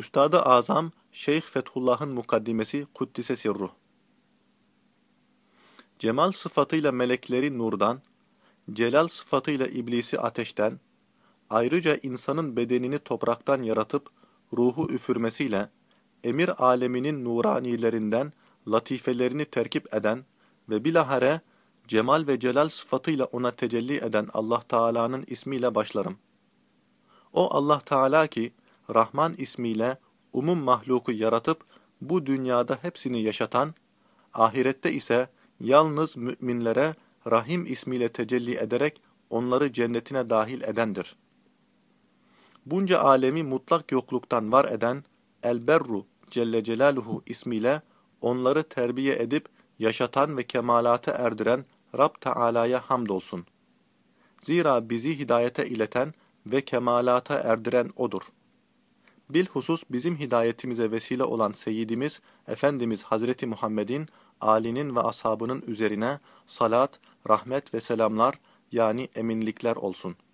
Üstad-ı Azam Şeyh Fethullah'ın mukaddimesi Kuddise Sirruh. Cemal sıfatıyla melekleri nurdan, celal sıfatıyla iblisi ateşten, ayrıca insanın bedenini topraktan yaratıp ruhu üfürmesiyle emir aleminin nuranilerinden latifelerini terkip eden ve bilahare cemal ve celal sıfatıyla ona tecelli eden Allah Teala'nın ismiyle başlarım. O Allah Teala ki Rahman ismiyle umum mahluku yaratıp bu dünyada hepsini yaşatan, ahirette ise yalnız müminlere Rahim ismiyle tecelli ederek onları cennetine dahil edendir. Bunca alemi mutlak yokluktan var eden El-Berru Celle Celaluhu ismiyle onları terbiye edip yaşatan ve kemalata erdiren Rab Teala'ya hamdolsun. Zira bizi hidayete ileten ve kemalata erdiren O'dur. Bilhusus bizim hidayetimize vesile olan Seyyidimiz, Efendimiz Hazreti Muhammed'in, âlinin ve ashabının üzerine salat, rahmet ve selamlar yani eminlikler olsun.''